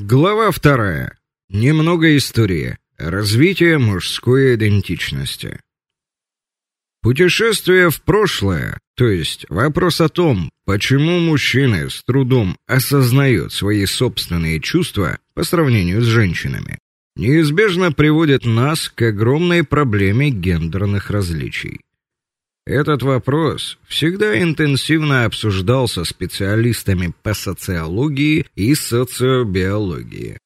Глава вторая. Немного истории. Развитие мужской идентичности. Путешествие в прошлое, то есть вопрос о том, почему мужчины с трудом осознают свои собственные чувства по сравнению с женщинами, неизбежно приводит нас к огромной проблеме гендерных различий. Этот вопрос всегда интенсивно обсуждался специалистами по социологии и социобиологии.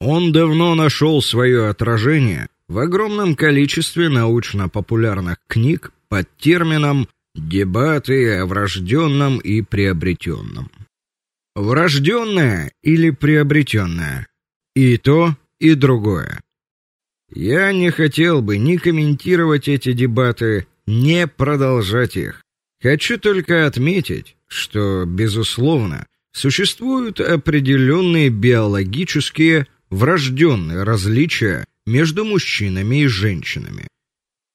Он давно нашел свое отражение в огромном количестве научно-популярных книг под термином дебаты о врожденном и приобретенном. Врожденное или приобретенное? И то, и другое. Я не хотел бы ни комментировать эти дебаты, не продолжать их. Хочу только отметить, что безусловно существуют определенные биологические врожденные различия между мужчинами и женщинами.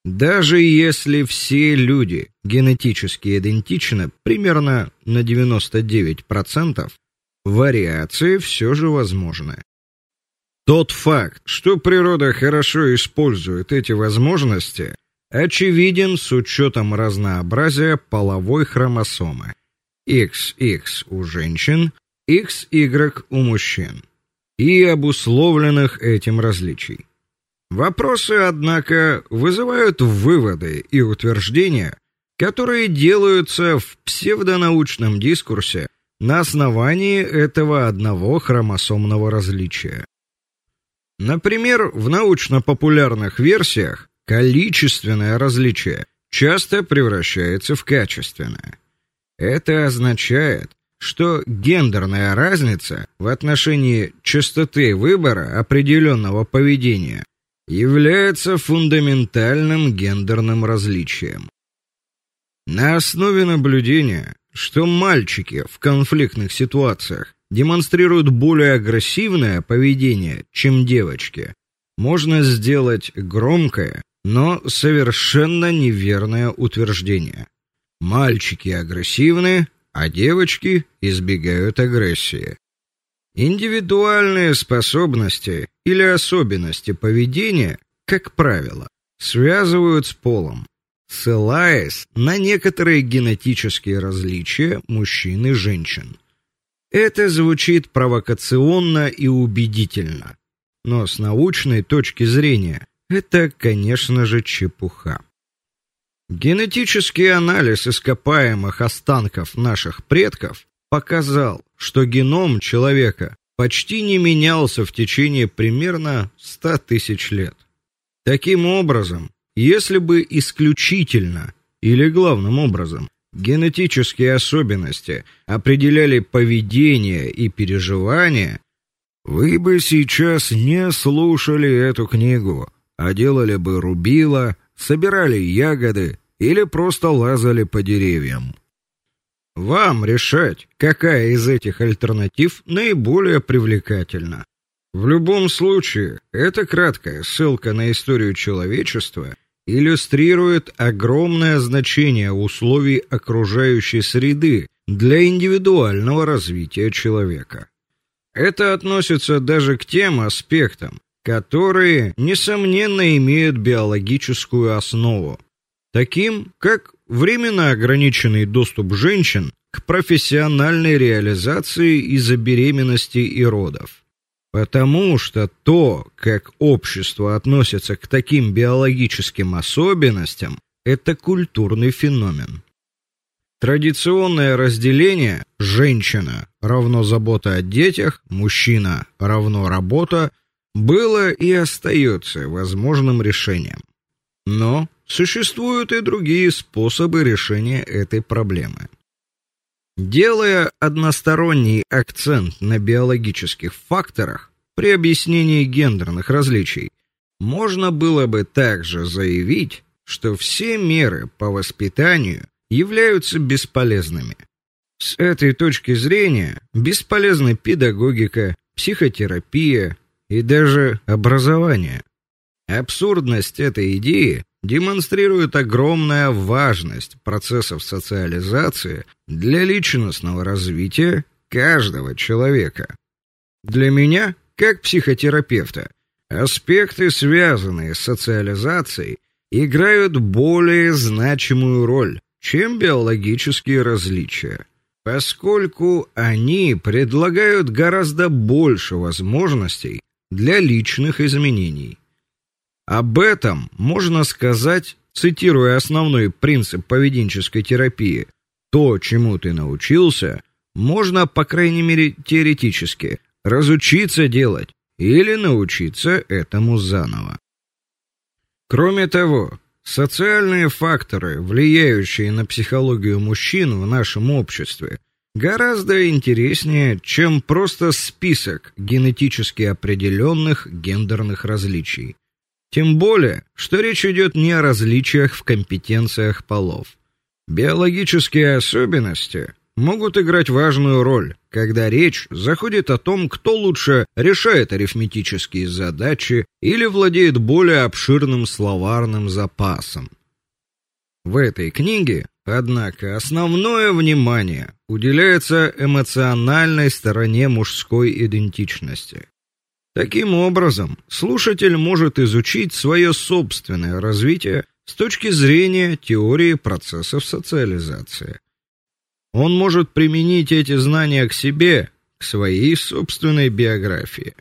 Даже если все люди генетически идентичны примерно на 99%, вариации все же возможны. Тот факт, что природа хорошо использует эти возможности, очевиден с учетом разнообразия половой хромосомы. XX у женщин, XY у мужчин и обусловленных этим различий. Вопросы, однако, вызывают выводы и утверждения, которые делаются в псевдонаучном дискурсе на основании этого одного хромосомного различия. Например, в научно-популярных версиях количественное различие часто превращается в качественное. Это означает, что гендерная разница в отношении частоты выбора определенного поведения является фундаментальным гендерным различием. На основе наблюдения, что мальчики в конфликтных ситуациях демонстрируют более агрессивное поведение, чем девочки, можно сделать громкое, но совершенно неверное утверждение. Мальчики агрессивны, а девочки избегают агрессии. Индивидуальные способности или особенности поведения, как правило, связывают с полом, ссылаясь на некоторые генетические различия мужчин и женщин. Это звучит провокационно и убедительно, но с научной точки зрения это, конечно же, чепуха. Генетический анализ ископаемых останков наших предков показал, что геном человека почти не менялся в течение примерно 100 тысяч лет. Таким образом, если бы исключительно или главным образом генетические особенности определяли поведение и переживания, вы бы сейчас не слушали эту книгу, а делали бы рубило, собирали ягоды или просто лазали по деревьям. Вам решать, какая из этих альтернатив наиболее привлекательна. В любом случае, эта краткая ссылка на историю человечества иллюстрирует огромное значение условий окружающей среды для индивидуального развития человека. Это относится даже к тем аспектам, которые несомненно имеют биологическую основу, таким как временно ограниченный доступ женщин к профессиональной реализации из-за беременности и родов. Потому что то, как общество относится к таким биологическим особенностям, это культурный феномен. Традиционное разделение женщина равно забота о детях, мужчина равно работа было и остается возможным решением. Но существуют и другие способы решения этой проблемы. Делая односторонний акцент на биологических факторах при объяснении гендерных различий, можно было бы также заявить, что все меры по воспитанию являются бесполезными. С этой точки зрения бесполезны педагогика, психотерапия и даже образование. Абсурдность этой идеи демонстрирует огромная важность процессов социализации для личностного развития каждого человека. Для меня, как психотерапевта, аспекты, связанные с социализацией, играют более значимую роль, чем биологические различия, поскольку они предлагают гораздо больше возможностей для личных изменений. Об этом можно сказать, цитируя основной принцип поведенческой терапии: то, чему ты научился, можно, по крайней мере, теоретически разучиться делать или научиться этому заново. Кроме того, социальные факторы, влияющие на психологию мужчин в нашем обществе, гораздо интереснее, чем просто список генетически определенных гендерных различий. Тем более, что речь идет не о различиях в компетенциях полов. Биологические особенности могут играть важную роль, когда речь заходит о том, кто лучше решает арифметические задачи или владеет более обширным словарным запасом. В этой книге, однако, основное внимание уделяется эмоциональной стороне мужской идентичности. Таким образом, слушатель может изучить свое собственное развитие с точки зрения теории процессов социализации. Он может применить эти знания к себе, к своей собственной биографии.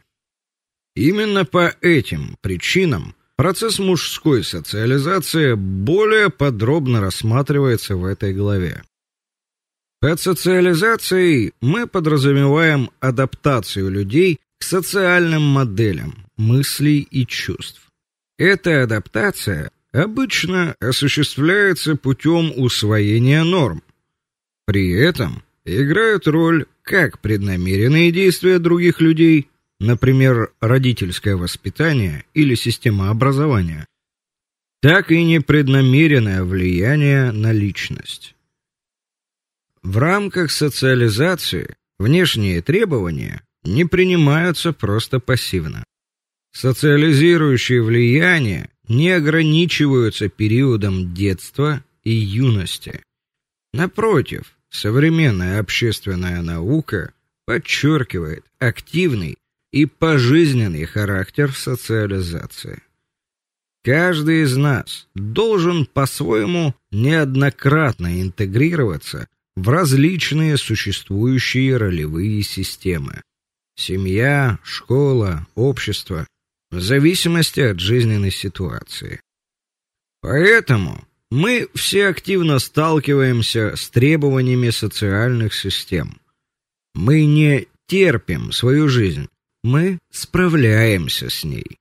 Именно по этим причинам процесс мужской социализации более подробно рассматривается в этой главе. Под социализацией мы подразумеваем адаптацию людей к социальным моделям мыслей и чувств. Эта адаптация обычно осуществляется путем усвоения норм, при этом играют роль как преднамеренные действия других людей, например, родительское воспитание или система образования, так и непреднамеренное влияние на личность. В рамках социализации внешние требования не принимаются просто пассивно. Социализирующие влияния не ограничиваются периодом детства и юности. Напротив, Современная общественная наука подчеркивает активный и пожизненный характер социализации. Каждый из нас должен по-своему неоднократно интегрироваться в различные существующие ролевые системы: семья, школа, общество, в зависимости от жизненной ситуации. Поэтому мы все активно сталкиваемся с требованиями социальных систем. Мы не терпим свою жизнь, мы справляемся с ней.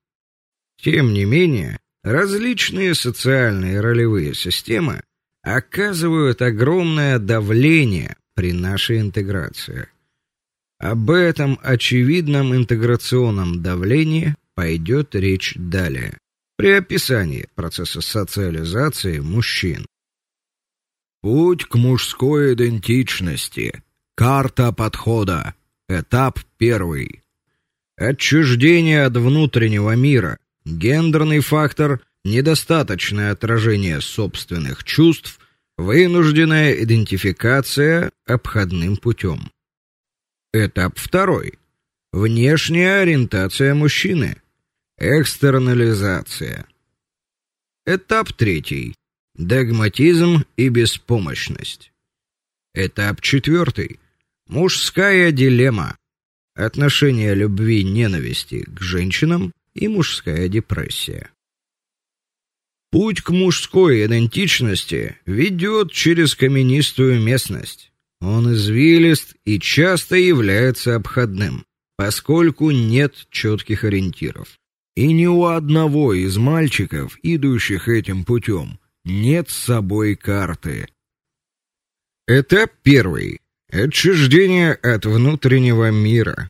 Тем не менее, различные социальные ролевые системы оказывают огромное давление при нашей интеграции. Об этом очевидном интеграционном давлении пойдет речь далее при описании процесса социализации мужчин. Путь к мужской идентичности. Карта подхода. Этап первый. Отчуждение от внутреннего мира. Гендерный фактор, недостаточное отражение собственных чувств, вынужденная идентификация обходным путем. Этап второй. Внешняя ориентация мужчины. Экстернализация. Этап третий. Догматизм и беспомощность. Этап четвертый. Мужская дилемма. Отношение любви-ненависти к женщинам и мужская депрессия. Путь к мужской идентичности ведет через каменистую местность. Он извилист и часто является обходным, поскольку нет четких ориентиров. И ни у одного из мальчиков, идущих этим путем, нет с собой карты. Этап первый. Отчуждение от внутреннего мира.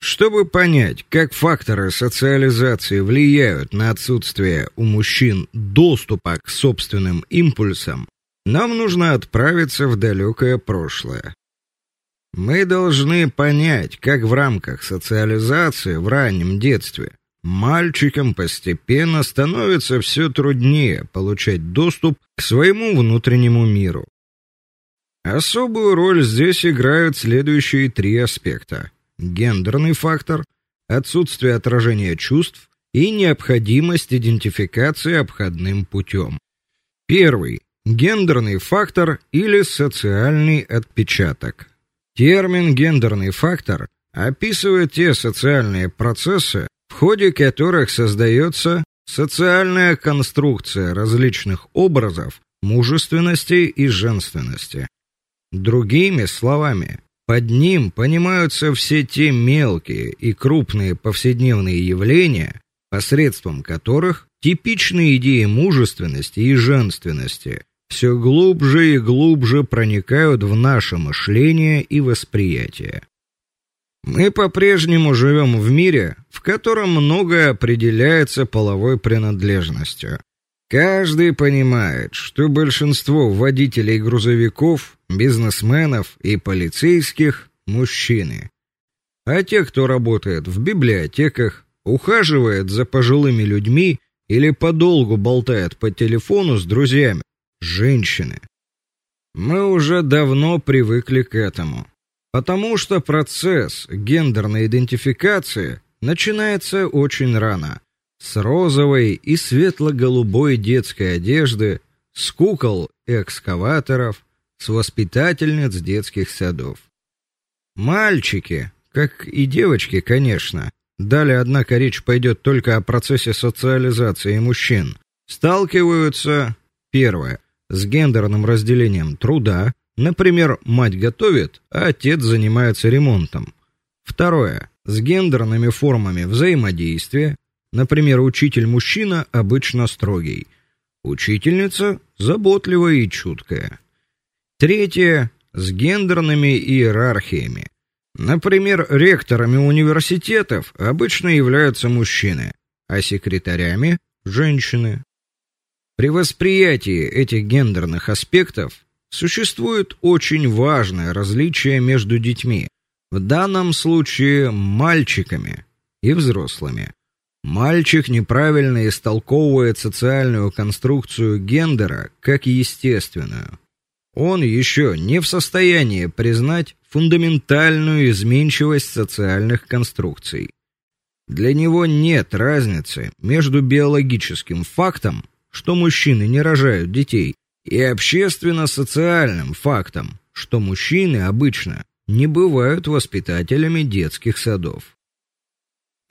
Чтобы понять, как факторы социализации влияют на отсутствие у мужчин доступа к собственным импульсам, нам нужно отправиться в далекое прошлое. Мы должны понять, как в рамках социализации в раннем детстве мальчикам постепенно становится все труднее получать доступ к своему внутреннему миру. Особую роль здесь играют следующие три аспекта: гендерный фактор, отсутствие отражения чувств и необходимость идентификации обходным путем. Первый гендерный фактор или социальный отпечаток. Термин гендерный фактор описывает те социальные процессы, в ходе которых создается социальная конструкция различных образов мужественности и женственности. Другими словами, под ним понимаются все те мелкие и крупные повседневные явления, посредством которых типичные идеи мужественности и женственности все глубже и глубже проникают в наше мышление и восприятие. Мы по-прежнему живем в мире, в котором многое определяется половой принадлежностью. Каждый понимает, что большинство водителей грузовиков, бизнесменов и полицейских мужчины. А те, кто работает в библиотеках, ухаживает за пожилыми людьми или подолгу болтает по телефону с друзьями, женщины. Мы уже давно привыкли к этому, потому что процесс гендерной идентификации начинается очень рано, с розовой и светло-голубой детской одежды, с кукол и экскаваторов, с воспитательниц детских садов. Мальчики, как и девочки, конечно, далее однако речь пойдет только о процессе социализации мужчин, сталкиваются первое с гендерным разделением труда, например, мать готовит, а отец занимается ремонтом. Второе с гендерными формами взаимодействия, например, учитель-мужчина обычно строгий, учительница заботливая и чуткая. Третье с гендерными иерархиями. Например, ректорами университетов обычно являются мужчины, а секретарями женщины. При восприятии этих гендерных аспектов существует очень важное различие между детьми, в данном случае мальчиками и взрослыми. Мальчик неправильно истолковывает социальную конструкцию гендера как естественную. Он еще не в состоянии признать фундаментальную изменчивость социальных конструкций. Для него нет разницы между биологическим фактом что мужчины не рожают детей, и общественно-социальным фактом, что мужчины обычно не бывают воспитателями детских садов.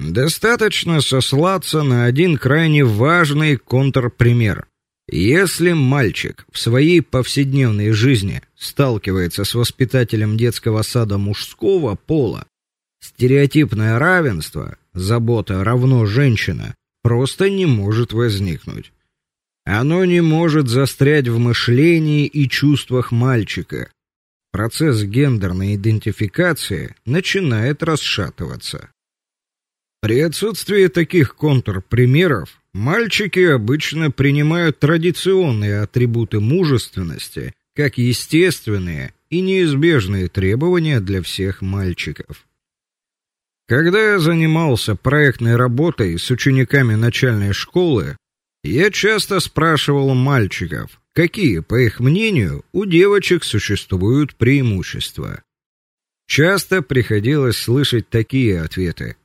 Достаточно сослаться на один крайне важный контрпример. Если мальчик в своей повседневной жизни сталкивается с воспитателем детского сада мужского пола, стереотипное равенство, забота равно женщина, просто не может возникнуть. Оно не может застрять в мышлении и чувствах мальчика. Процесс гендерной идентификации начинает расшатываться. При отсутствии таких контрпримеров мальчики обычно принимают традиционные атрибуты мужественности как естественные и неизбежные требования для всех мальчиков. Когда я занимался проектной работой с учениками начальной школы, я часто спрашивал мальчиков, какие, по их мнению, у девочек существуют преимущества. Часто приходилось слышать такие ответы: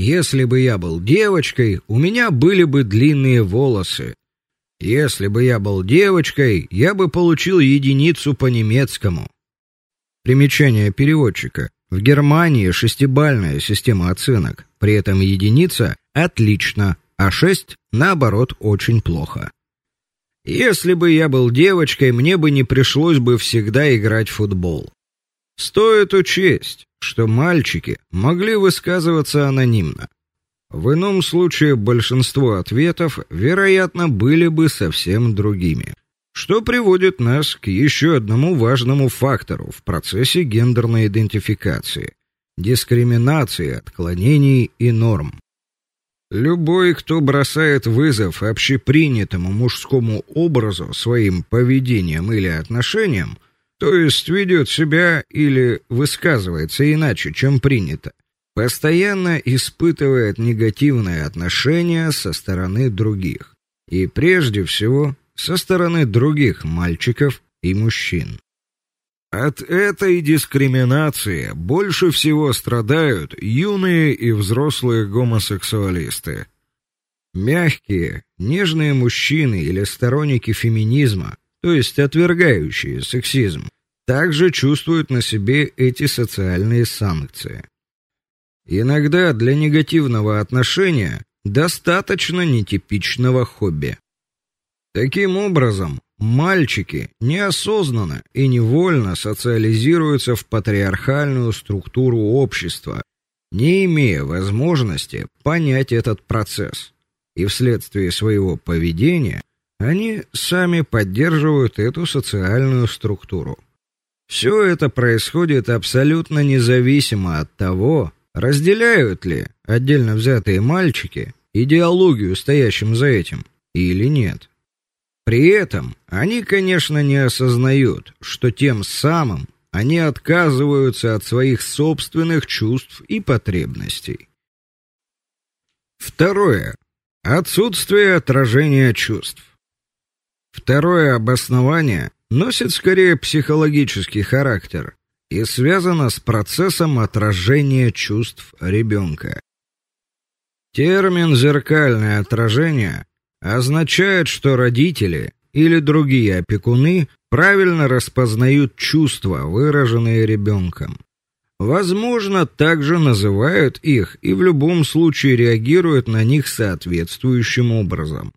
если бы я был девочкой, у меня были бы длинные волосы. Если бы я был девочкой, я бы получил единицу по немецкому. Примечание переводчика. В Германии шестибалльная система оценок. При этом единица отлично, а шесть, наоборот, очень плохо. Если бы я был девочкой, мне бы не пришлось бы всегда играть в футбол. Стоит учесть, что мальчики могли высказываться анонимно. В ином случае большинство ответов, вероятно, были бы совсем другими. Что приводит нас к еще одному важному фактору в процессе гендерной идентификации дискриминации, отклонений и норм. Любой, кто бросает вызов общепринятому мужскому образу своим поведением или отношением, то есть ведет себя или высказывается иначе, чем принято, постоянно испытывает негативное отношение со стороны других, и прежде всего со стороны других мальчиков и мужчин. От этой дискриминации больше всего страдают юные и взрослые гомосексуалисты. Мягкие, нежные мужчины или сторонники феминизма, то есть отвергающие сексизм, также чувствуют на себе эти социальные санкции. Иногда для негативного отношения достаточно нетипичного хобби. Таким образом, мальчики неосознанно и невольно социализируются в патриархальную структуру общества, не имея возможности понять этот процесс. И вследствие своего поведения они сами поддерживают эту социальную структуру. Все это происходит абсолютно независимо от того, разделяют ли отдельно взятые мальчики идеологию, стоящим за этим, или нет. При этом они, конечно, не осознают, что тем самым они отказываются от своих собственных чувств и потребностей. Второе. Отсутствие отражения чувств. Второе обоснование носит скорее психологический характер и связано с процессом отражения чувств ребенка. Термин зеркальное отражение означает, что родители или другие опекуны правильно распознают чувства, выраженные ребенком. Возможно, также называют их и в любом случае реагируют на них соответствующим образом.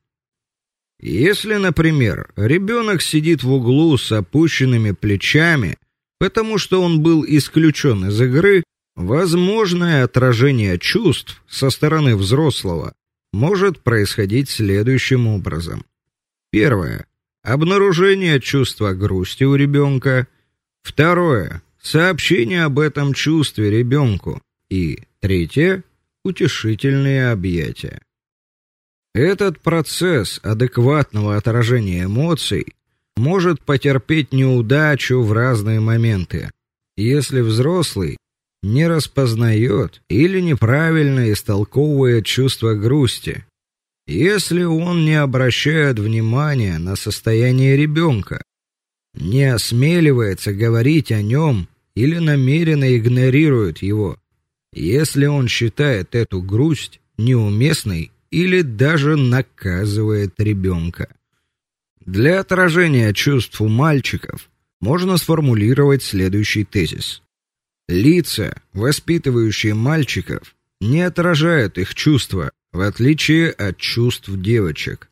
Если, например, ребенок сидит в углу с опущенными плечами, потому что он был исключен из игры, возможное отражение чувств со стороны взрослого может происходить следующим образом. Первое обнаружение чувства грусти у ребенка. Второе сообщение об этом чувстве ребенку. И третье утешительные объятия. Этот процесс адекватного отражения эмоций может потерпеть неудачу в разные моменты. Если взрослый не распознает или неправильно истолковывает чувство грусти, если он не обращает внимания на состояние ребенка, не осмеливается говорить о нем или намеренно игнорирует его, если он считает эту грусть неуместной или даже наказывает ребенка. Для отражения чувств у мальчиков можно сформулировать следующий тезис: Лица, воспитывающие мальчиков, не отражают их чувства, в отличие от чувств девочек.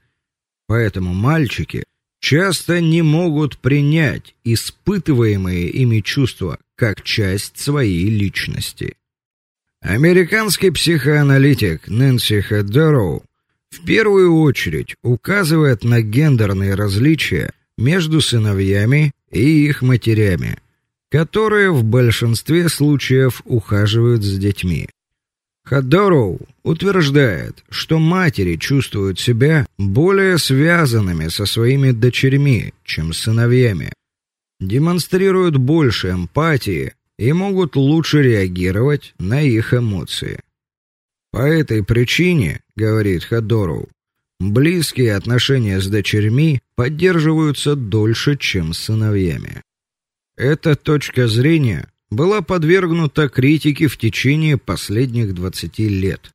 Поэтому мальчики часто не могут принять испытываемые ими чувства как часть своей личности. Американский психоаналитик Нэнси Хеддероу в первую очередь указывает на гендерные различия между сыновьями и их матерями – которые в большинстве случаев ухаживают за детьми. Хаддороу утверждает, что матери чувствуют себя более связанными со своими дочерьми, чем сыновьями, демонстрируют больше эмпатии и могут лучше реагировать на их эмоции. По этой причине, говорит Хаддороу, близкие отношения с дочерьми поддерживаются дольше, чем с сыновьями. Эта точка зрения была подвергнута критике в течение последних 20 лет.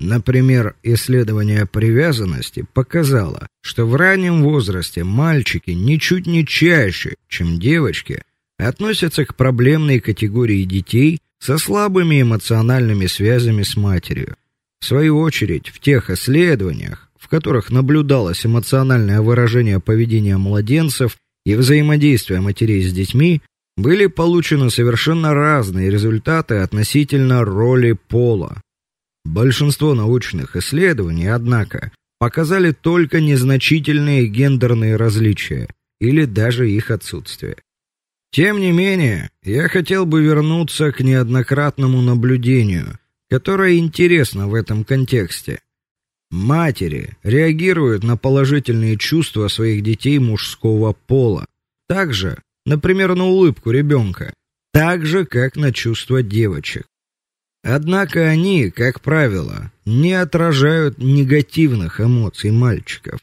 Например, исследование привязанности показало, что в раннем возрасте мальчики ничуть не чаще, чем девочки, относятся к проблемной категории детей со слабыми эмоциональными связями с матерью. В свою очередь, в тех исследованиях, в которых наблюдалось эмоциональное выражение поведения младенцев и взаимодействия матерей с детьми были получены совершенно разные результаты относительно роли пола. Большинство научных исследований, однако, показали только незначительные гендерные различия или даже их отсутствие. Тем не менее, я хотел бы вернуться к неоднократному наблюдению, которое интересно в этом контексте. Матери реагируют на положительные чувства своих детей мужского пола, так же, например, на улыбку ребенка, так же, как на чувства девочек. Однако они, как правило, не отражают негативных эмоций мальчиков.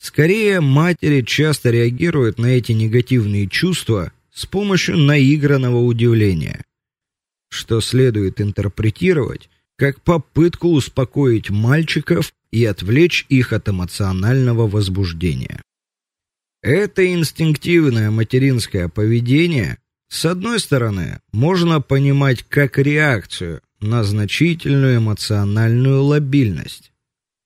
Скорее, матери часто реагируют на эти негативные чувства с помощью наигранного удивления, что следует интерпретировать как попытку успокоить мальчиков и отвлечь их от эмоционального возбуждения. Это инстинктивное материнское поведение, с одной стороны, можно понимать как реакцию на значительную эмоциональную лобильность.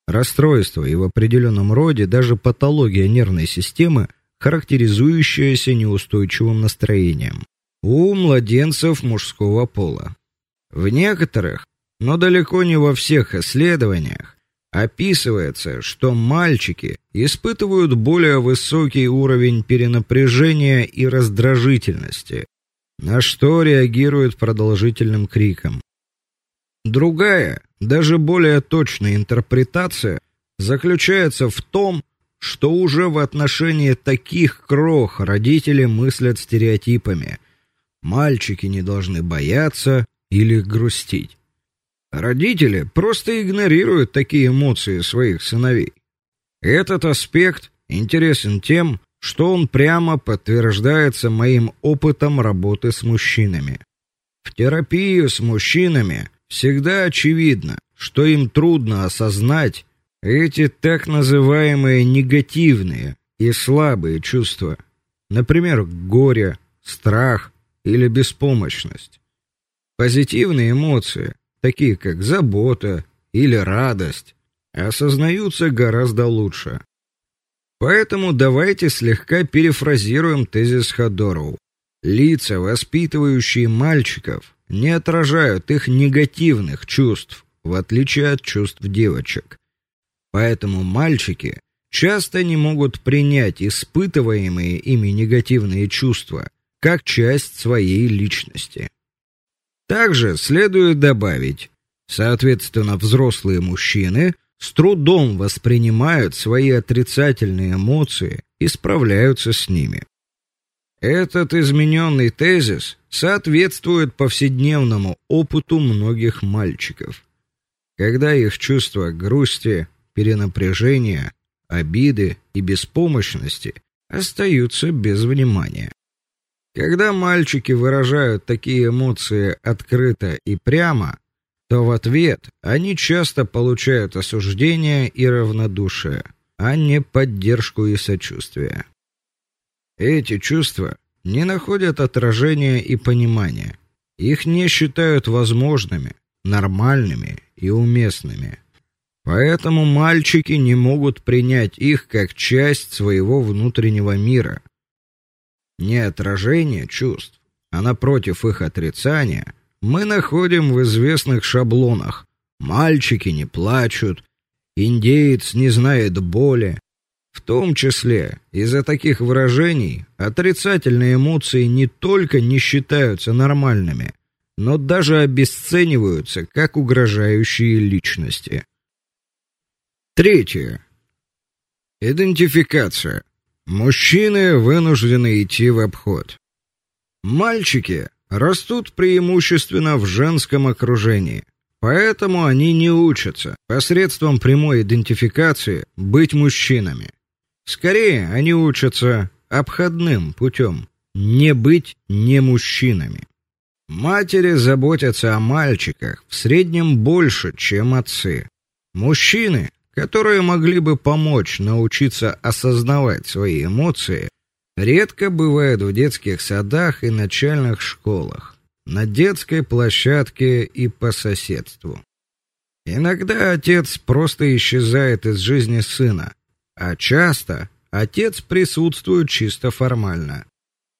Расстройство и в определенном роде даже патология нервной системы, характеризующаяся неустойчивым настроением у младенцев мужского пола. В некоторых, но далеко не во всех исследованиях описывается, что мальчики испытывают более высокий уровень перенапряжения и раздражительности, на что реагируют продолжительным криком. Другая, даже более точная интерпретация заключается в том, что уже в отношении таких крох родители мыслят стереотипами. Мальчики не должны бояться или грустить. Родители просто игнорируют такие эмоции своих сыновей. Этот аспект интересен тем, что он прямо подтверждается моим опытом работы с мужчинами. В терапии с мужчинами всегда очевидно, что им трудно осознать эти так называемые негативные и слабые чувства, например, горе, страх или беспомощность. Позитивные эмоции такие как забота или радость, осознаются гораздо лучше. Поэтому давайте слегка перефразируем тезис Ходороу. Лица, воспитывающие мальчиков, не отражают их негативных чувств, в отличие от чувств девочек. Поэтому мальчики часто не могут принять испытываемые ими негативные чувства как часть своей личности. Также следует добавить, соответственно, взрослые мужчины с трудом воспринимают свои отрицательные эмоции и справляются с ними. Этот измененный тезис соответствует повседневному опыту многих мальчиков. Когда их чувства грусти, перенапряжения, обиды и беспомощности остаются без внимания. Когда мальчики выражают такие эмоции открыто и прямо, то в ответ они часто получают осуждение и равнодушие, а не поддержку и сочувствие. Эти чувства не находят отражения и понимания. Их не считают возможными, нормальными и уместными. Поэтому мальчики не могут принять их как часть своего внутреннего мира, не отражение чувств, а напротив их отрицания, мы находим в известных шаблонах: мальчики не плачут, индеец не знает боли. В том числе из-за таких выражений отрицательные эмоции не только не считаются нормальными, но даже обесцениваются как угрожающие личности. Третье. Идентификация. Мужчины вынуждены идти в обход. Мальчики растут преимущественно в женском окружении, поэтому они не учатся посредством прямой идентификации быть мужчинами. Скорее, они учатся обходным путем не быть не мужчинами. Матери заботятся о мальчиках в среднем больше, чем отцы. Мужчины которые могли бы помочь научиться осознавать свои эмоции, редко бывают в детских садах и начальных школах, на детской площадке и по соседству. Иногда отец просто исчезает из жизни сына, а часто отец присутствует чисто формально.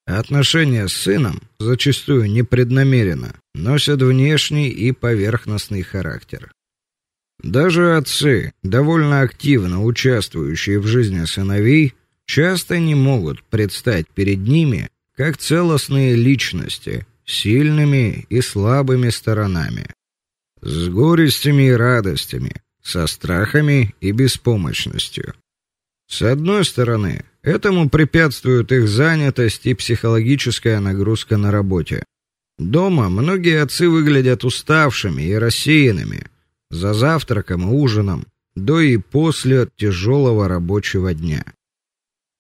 Отношения с сыном, зачастую непреднамеренно, носят внешний и поверхностный характер. Даже отцы, довольно активно участвующие в жизни сыновей, часто не могут предстать перед ними как целостные личности, сильными и слабыми сторонами, с горестями и радостями, со страхами и беспомощностью. С одной стороны, этому препятствуют их занятость и психологическая нагрузка на работе. Дома многие отцы выглядят уставшими и рассеянными, за завтраком и ужином, до и после тяжелого рабочего дня.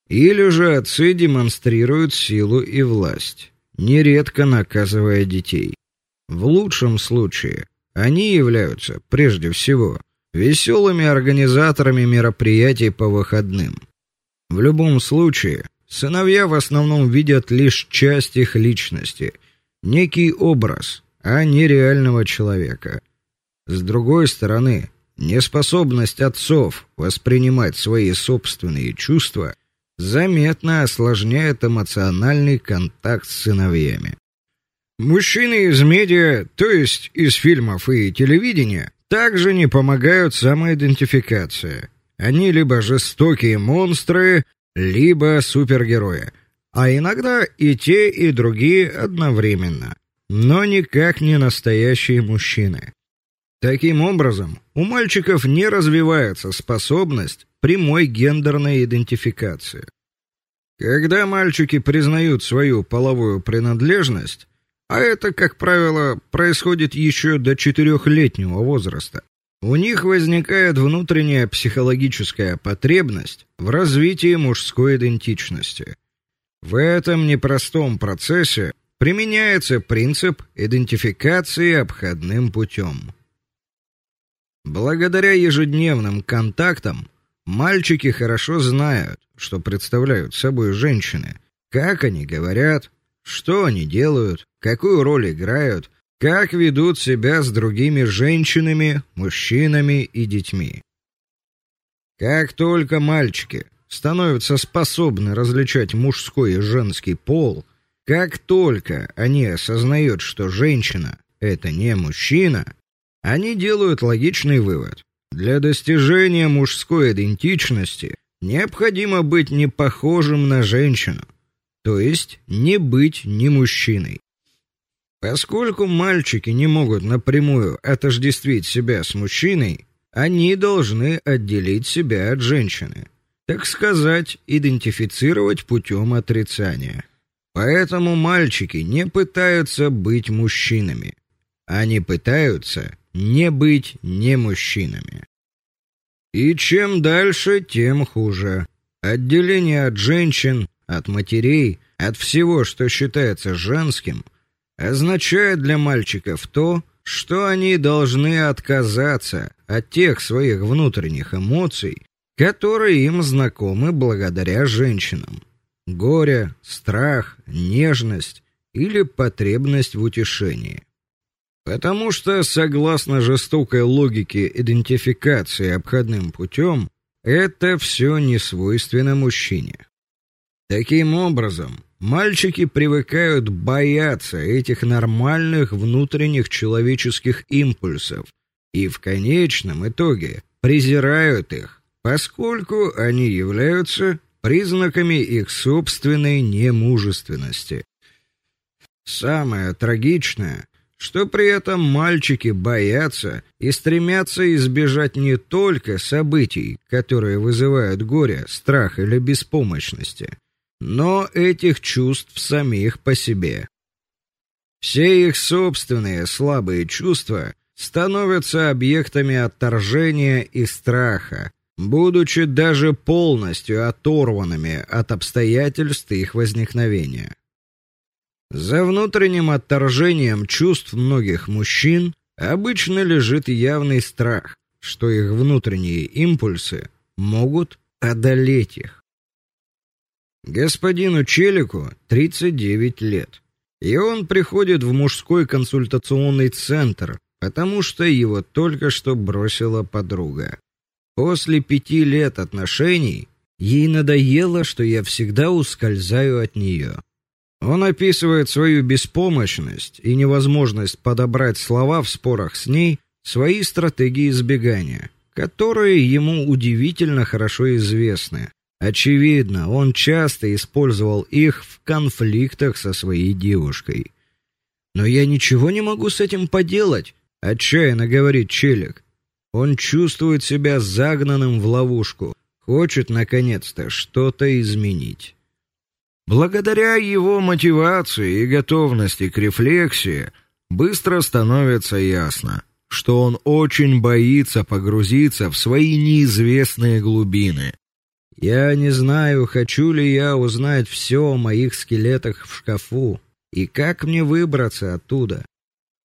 Или же отцы демонстрируют силу и власть, нередко наказывая детей. В лучшем случае они являются прежде всего веселыми организаторами мероприятий по выходным. В любом случае, сыновья в основном видят лишь часть их личности, некий образ, а не реального человека. С другой стороны, неспособность отцов воспринимать свои собственные чувства заметно осложняет эмоциональный контакт с сыновьями. Мужчины из медиа, то есть из фильмов и телевидения, также не помогают самоидентификация. Они либо жестокие монстры, либо супергерои, а иногда и те, и другие одновременно, но никак не настоящие мужчины. Таким образом, у мальчиков не развивается способность прямой гендерной идентификации. Когда мальчики признают свою половую принадлежность, а это, как правило, происходит еще до четырехлетнего возраста. У них возникает внутренняя психологическая потребность в развитии мужской идентичности. В этом непростом процессе применяется принцип идентификации обходным путем. Благодаря ежедневным контактам мальчики хорошо знают, что представляют собой женщины, как они говорят, что они делают, какую роль играют, как ведут себя с другими женщинами, мужчинами и детьми. Как только мальчики становятся способны различать мужской и женский пол, как только они осознают, что женщина это не мужчина, они делают логичный вывод: для достижения мужской идентичности необходимо быть не похожим на женщину, то есть не быть ни мужчиной. Поскольку мальчики не могут напрямую отождествить себя с мужчиной, они должны отделить себя от женщины, так сказать, идентифицировать путем отрицания. Поэтому мальчики не пытаются быть мужчинами. Они пытаются не быть не мужчинами. И чем дальше, тем хуже. Отделение от женщин, от матерей, от всего, что считается женским, означает для мальчиков то, что они должны отказаться от тех своих внутренних эмоций, которые им знакомы благодаря женщинам: горе, страх, нежность или потребность в утешении. Потому что, согласно жестокой логике идентификации обходным путем, это все не свойственно мужчине. Таким образом, Мальчики привыкают бояться этих нормальных внутренних человеческих импульсов и в конечном итоге презирают их, поскольку они являются признаками их собственной немужественности. Самое трагичное, что при этом мальчики боятся и стремятся избежать не только событий, которые вызывают горе, страх или беспомощности, но этих чувств самих по себе. Все их собственные слабые чувства становятся объектами отторжения и страха, будучи даже полностью оторванными от обстоятельств их возникновения. За внутренним отторжением чувств многих мужчин обычно лежит явный страх, что их внутренние импульсы могут одолеть их. Господину Челику 39 лет. И он приходит в мужской консультационный центр, потому что его только что бросила подруга. После пяти лет отношений ей надоело, что я всегда ускользаю от нее. Он описывает свою беспомощность и невозможность подобрать слова в спорах с ней, свои стратегии избегания, которые ему удивительно хорошо известны. Очевидно, он часто использовал их в конфликтах со своей девушкой. Но я ничего не могу с этим поделать, отчаянно говорит Челик. Он чувствует себя загнанным в ловушку, хочет наконец-то что-то изменить. Благодаря его мотивации и готовности к рефлексии быстро становится ясно, что он очень боится погрузиться в свои неизвестные глубины Я не знаю, хочу ли я узнать все о моих скелетах в шкафу и как мне выбраться оттуда.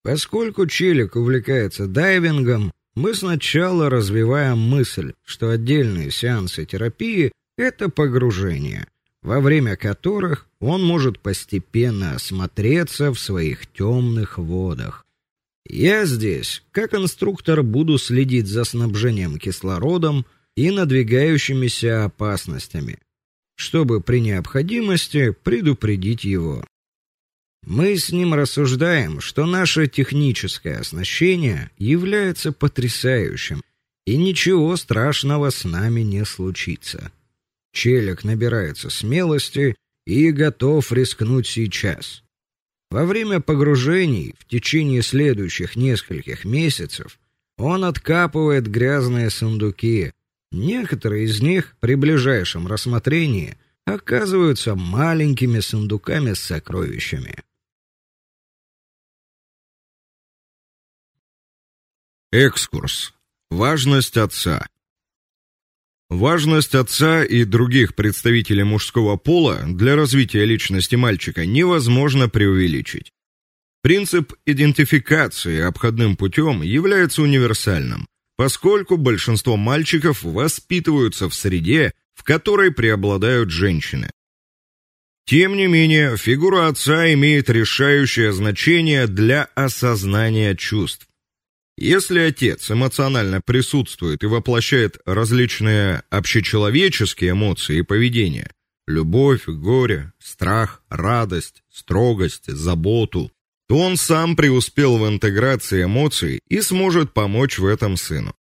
Поскольку Челик увлекается дайвингом, мы сначала развиваем мысль, что отдельные сеансы терапии это погружение, во время которых он может постепенно осмотреться в своих темных водах. Я здесь, как инструктор, буду следить за снабжением кислородом и надвигающимися опасностями, чтобы при необходимости предупредить его. Мы с ним рассуждаем, что наше техническое оснащение является потрясающим, и ничего страшного с нами не случится. Челик набирается смелости и готов рискнуть сейчас. Во время погружений в течение следующих нескольких месяцев он откапывает грязные сундуки, Некоторые из них при ближайшем рассмотрении оказываются маленькими сундуками с сокровищами. Экскурс. Важность отца. Важность отца и других представителей мужского пола для развития личности мальчика невозможно преувеличить. Принцип идентификации обходным путем является универсальным поскольку большинство мальчиков воспитываются в среде, в которой преобладают женщины. Тем не менее, фигура отца имеет решающее значение для осознания чувств. Если отец эмоционально присутствует и воплощает различные общечеловеческие эмоции и поведение: любовь, горе, страх, радость, строгость, заботу, то он сам преуспел в интеграции эмоций и сможет помочь в этом сыну.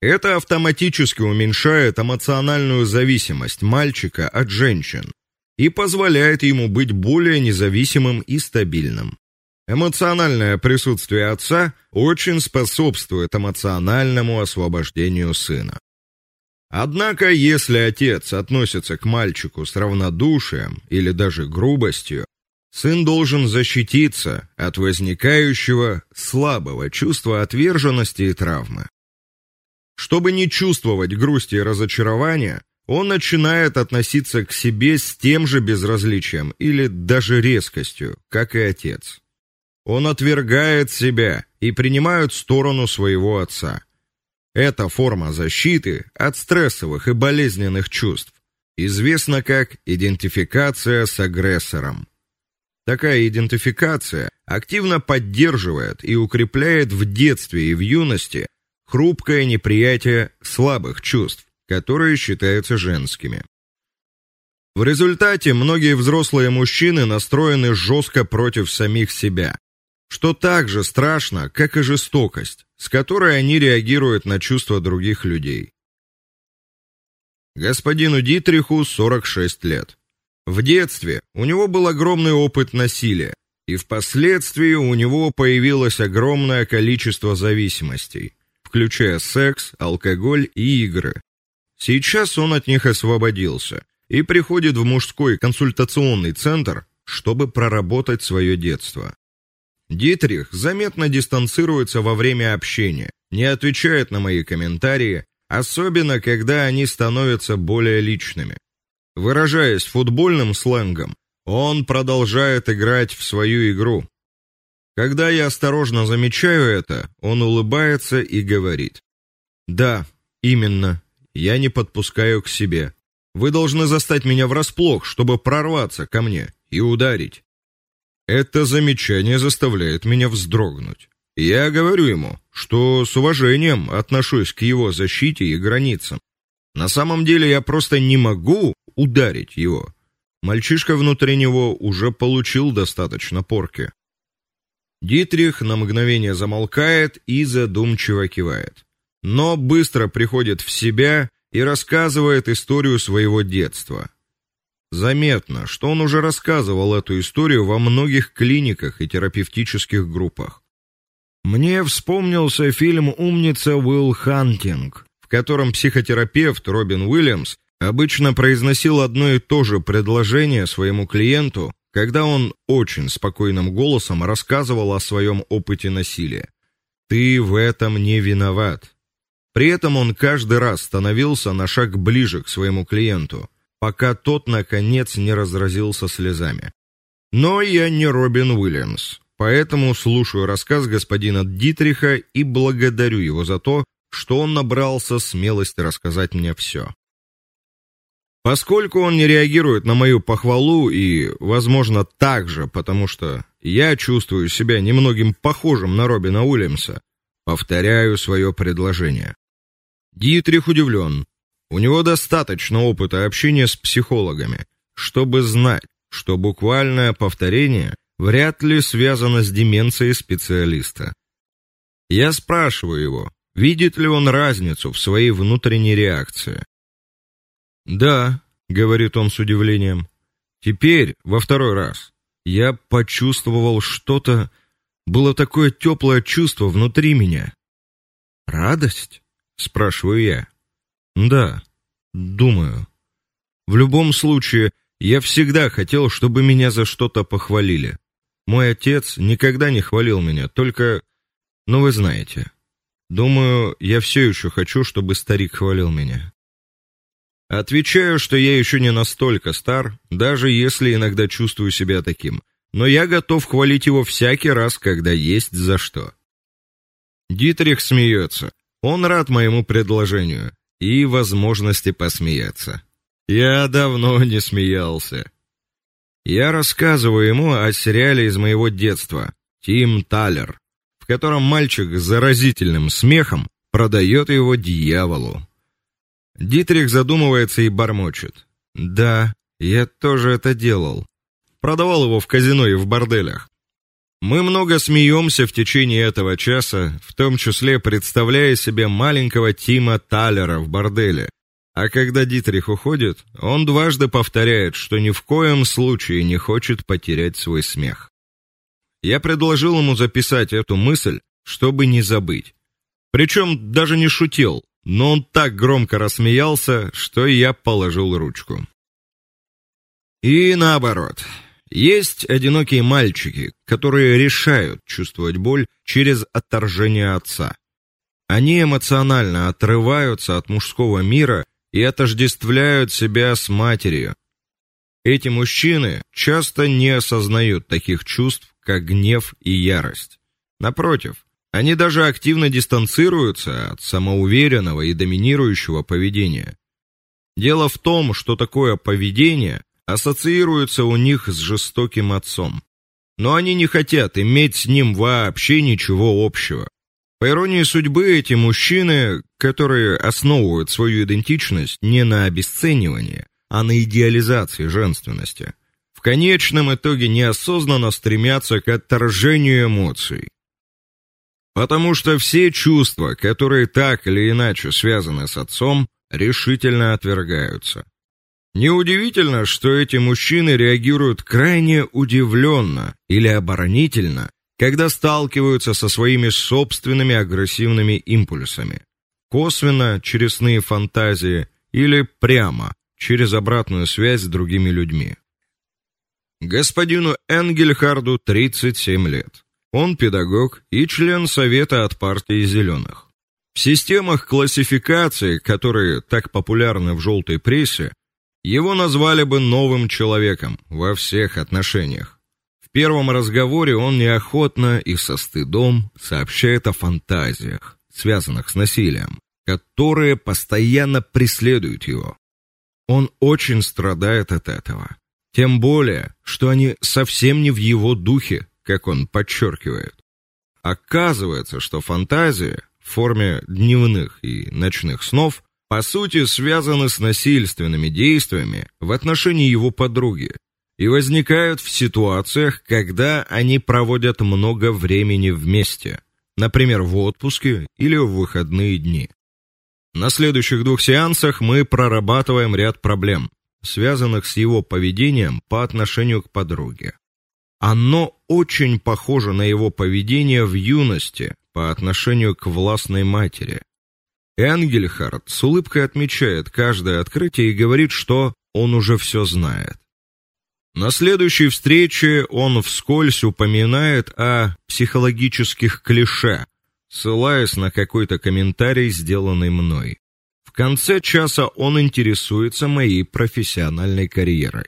Это автоматически уменьшает эмоциональную зависимость мальчика от женщин и позволяет ему быть более независимым и стабильным. Эмоциональное присутствие отца очень способствует эмоциональному освобождению сына. Однако, если отец относится к мальчику с равнодушием или даже грубостью, Сын должен защититься от возникающего слабого чувства отверженности и травмы. Чтобы не чувствовать грусти и разочарования, он начинает относиться к себе с тем же безразличием или даже резкостью, как и отец. Он отвергает себя и принимает сторону своего отца. Эта форма защиты от стрессовых и болезненных чувств известна как идентификация с агрессором. Такая идентификация активно поддерживает и укрепляет в детстве и в юности хрупкое неприятие слабых чувств, которые считаются женскими. В результате многие взрослые мужчины настроены жестко против самих себя, что так же страшно, как и жестокость, с которой они реагируют на чувства других людей. Господину Дитриху 46 лет. В детстве у него был огромный опыт насилия, и впоследствии у него появилось огромное количество зависимостей, включая секс, алкоголь и игры. Сейчас он от них освободился и приходит в мужской консультационный центр, чтобы проработать свое детство. Дитрих заметно дистанцируется во время общения, не отвечает на мои комментарии, особенно когда они становятся более личными. Выражаясь футбольным сленгом, он продолжает играть в свою игру. Когда я осторожно замечаю это, он улыбается и говорит: "Да, именно. Я не подпускаю к себе. Вы должны застать меня врасплох, чтобы прорваться ко мне и ударить". Это замечание заставляет меня вздрогнуть. Я говорю ему, что с уважением отношусь к его защите и границам. На самом деле я просто не могу ударить его. Мальчишка внутри него уже получил достаточно порки. Дитрих на мгновение замолкает и задумчиво кивает, но быстро приходит в себя и рассказывает историю своего детства. Заметно, что он уже рассказывал эту историю во многих клиниках и терапевтических группах. Мне вспомнился фильм Умница Уилл Хантинг, в котором психотерапевт Робин Уильямс обычно произносил одно и то же предложение своему клиенту, когда он очень спокойным голосом рассказывал о своем опыте насилия. Ты в этом не виноват. При этом он каждый раз становился на шаг ближе к своему клиенту, пока тот наконец не разразился слезами. Но я не Робин Уильямс, поэтому слушаю рассказ господина Дитриха и благодарю его за то, что он набрался смелости рассказать мне все. Поскольку он не реагирует на мою похвалу и, возможно, также, потому что я чувствую себя немногим похожим на Робина Уильямса, повторяю свое предложение. Дитрих удивлен. У него достаточно опыта общения с психологами, чтобы знать, что буквальное повторение вряд ли связано с деменцией специалиста. Я спрашиваю его, видит ли он разницу в своей внутренней реакции. Да, говорит он с удивлением. Теперь во второй раз я почувствовал что-то, было такое теплое чувство внутри меня. Радость? спрашиваю я. Да, думаю. В любом случае, я всегда хотел, чтобы меня за что-то похвалили. Мой отец никогда не хвалил меня, только, ну вы знаете. Думаю, я все еще хочу, чтобы старик хвалил меня. Отвечаю, что я еще не настолько стар, даже если иногда чувствую себя таким, но я готов хвалить его всякий раз, когда есть за что. Дитрих смеется. Он рад моему предложению и возможности посмеяться. Я давно не смеялся. Я рассказываю ему о сериале из моего детства Тим Талер, в котором мальчик с заразительным смехом продает его дьяволу. Дитрих задумывается и бормочет: "Да, я тоже это делал. Продавал его в казино и в борделях. Мы много смеемся в течение этого часа, в том числе представляя себе маленького Тима Талера в борделе. А когда Дитрих уходит, он дважды повторяет, что ни в коем случае не хочет потерять свой смех. Я предложил ему записать эту мысль, чтобы не забыть. Причем даже не шутил, но он так громко рассмеялся, что я положил ручку. И наоборот. Есть одинокие мальчики, которые решают чувствовать боль через отторжение отца. Они эмоционально отрываются от мужского мира и отождествляют себя с матерью. Эти мужчины часто не осознают таких чувств, как гнев и ярость. Напротив, они даже активно дистанцируются от самоуверенного и доминирующего поведения. Дело в том, что такое поведение ассоциируется у них с жестоким отцом. Но они не хотят иметь с ним вообще ничего общего. По иронии судьбы, эти мужчины, которые основывают свою идентичность не на обесценивании, а на идеализации женственности, в конечном итоге неосознанно стремятся к отторжению эмоций, Потому что все чувства, которые так или иначе связаны с отцом, решительно отвергаются. Неудивительно, что эти мужчины реагируют крайне удивленно или оборонительно, когда сталкиваются со своими собственными агрессивными импульсами. Косвенно через сны фантазии или прямо через обратную связь с другими людьми. Господину Энгельхарду 37 лет. Он педагог и член совета от партии зеленых. В системах классификации, которые так популярны в желтой прессе, его назвали бы новым человеком во всех отношениях. В первом разговоре он неохотно и со стыдом сообщает о фантазиях, связанных с насилием, которые постоянно преследуют его. Он очень страдает от этого. Тем более, что они совсем не в его духе, как он подчеркивает. Оказывается, что фантазии в форме дневных и ночных снов по сути связаны с насильственными действиями в отношении его подруги и возникают в ситуациях, когда они проводят много времени вместе, например, в отпуске или в выходные дни. На следующих двух сеансах мы прорабатываем ряд проблем, связанных с его поведением по отношению к подруге. Оно очень похоже на его поведение в юности по отношению к властной матери. Энгельхард с улыбкой отмечает каждое открытие и говорит, что он уже все знает. На следующей встрече он вскользь упоминает о психологических клише, ссылаясь на какой-то комментарий, сделанный мной. В конце часа он интересуется моей профессиональной карьерой.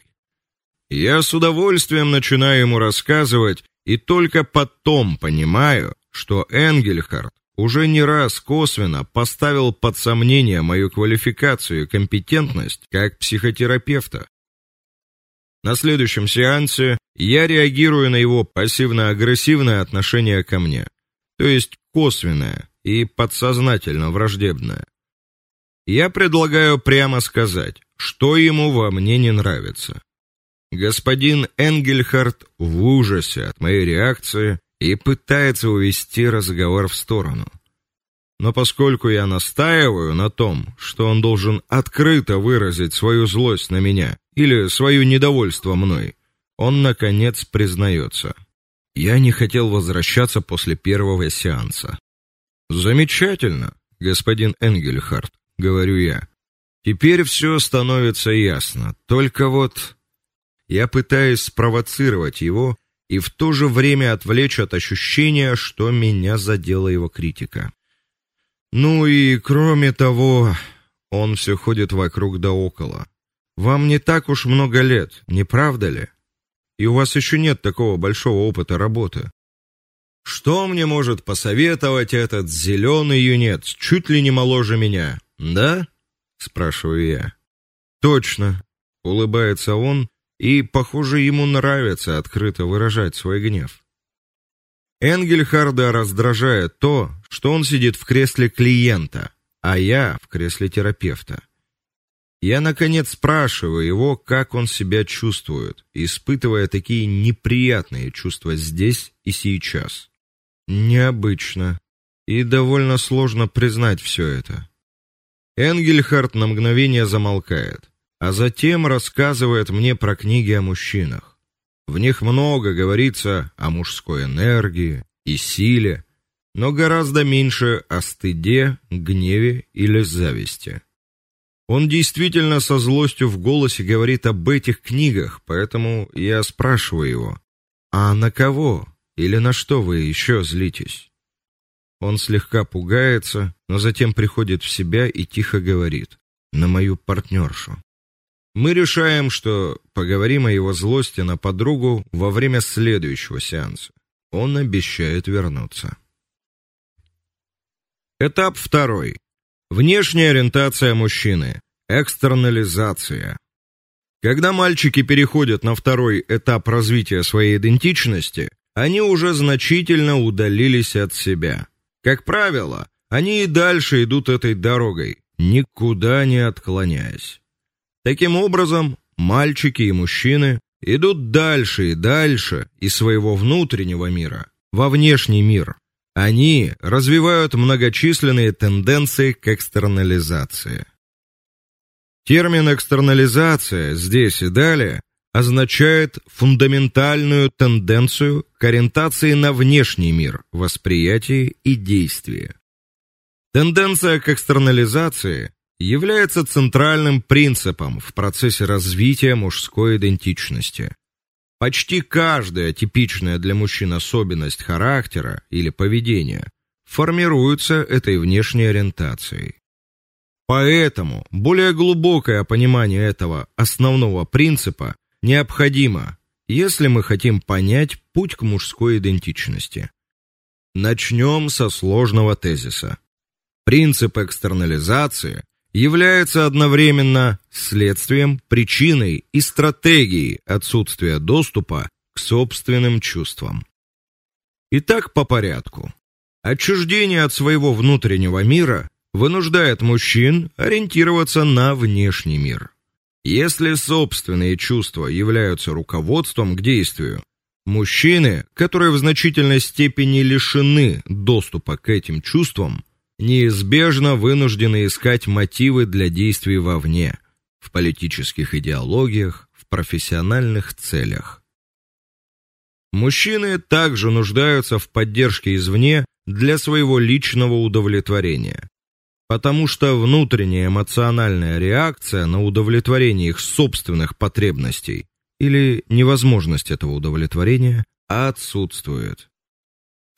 Я с удовольствием начинаю ему рассказывать, и только потом понимаю, что Энгельхард уже не раз косвенно поставил под сомнение мою квалификацию и компетентность как психотерапевта. На следующем сеансе я реагирую на его пассивно-агрессивное отношение ко мне, то есть косвенное и подсознательно враждебное. Я предлагаю прямо сказать, что ему во мне не нравится. Господин Энгельхард в ужасе от моей реакции и пытается увести разговор в сторону. Но поскольку я настаиваю на том, что он должен открыто выразить свою злость на меня или свое недовольство мной, он наконец признается. Я не хотел возвращаться после первого сеанса. Замечательно, господин Энгельхард, говорю я. Теперь все становится ясно. Только вот я пытаюсь спровоцировать его и в то же время отвлечь от ощущения, что меня задела его критика. Ну и кроме того, он все ходит вокруг да около. Вам не так уж много лет, не правда ли? И у вас еще нет такого большого опыта работы. Что мне может посоветовать этот зеленый юнец, чуть ли не моложе меня? Да? спрашиваю я. Точно, улыбается он и, похоже, ему нравится открыто выражать свой гнев. Энгельхарда раздражает то, что он сидит в кресле клиента, а я в кресле терапевта. Я наконец спрашиваю его, как он себя чувствует, испытывая такие неприятные чувства здесь и сейчас. Необычно и довольно сложно признать все это. Энгельхард на мгновение замолкает а затем рассказывает мне про книги о мужчинах. В них много говорится о мужской энергии и силе, но гораздо меньше о стыде, гневе или зависти. Он действительно со злостью в голосе говорит об этих книгах, поэтому я спрашиваю его: "А на кого или на что вы еще злитесь?" Он слегка пугается, но затем приходит в себя и тихо говорит: "На мою партнершу». Мы решаем, что поговорим о его злости на подругу во время следующего сеанса. Он обещает вернуться. Этап второй. Внешняя ориентация мужчины. Экстернализация. Когда мальчики переходят на второй этап развития своей идентичности, они уже значительно удалились от себя. Как правило, они и дальше идут этой дорогой, никуда не отклоняясь. Таким образом, мальчики и мужчины идут дальше и дальше из своего внутреннего мира во внешний мир. Они развивают многочисленные тенденции к экстернализации. Термин экстернализация здесь и далее означает фундаментальную тенденцию к ориентации на внешний мир, восприятие и действие. Тенденция к экстернализации является центральным принципом в процессе развития мужской идентичности. Почти каждая типичная для мужчин особенность характера или поведения формируется этой внешней ориентацией. Поэтому более глубокое понимание этого основного принципа необходимо, если мы хотим понять путь к мужской идентичности. Начнем со сложного тезиса. Принцип экстернализации является одновременно следствием, причиной и стратегией отсутствия доступа к собственным чувствам. Итак, по порядку. Отчуждение от своего внутреннего мира вынуждает мужчин ориентироваться на внешний мир. Если собственные чувства являются руководством к действию, мужчины, которые в значительной степени лишены доступа к этим чувствам, неизбежно вынуждены искать мотивы для действий вовне, в политических идеологиях, в профессиональных целях. Мужчины также нуждаются в поддержке извне для своего личного удовлетворения, потому что внутренняя эмоциональная реакция на удовлетворение их собственных потребностей или невозможность этого удовлетворения отсутствует.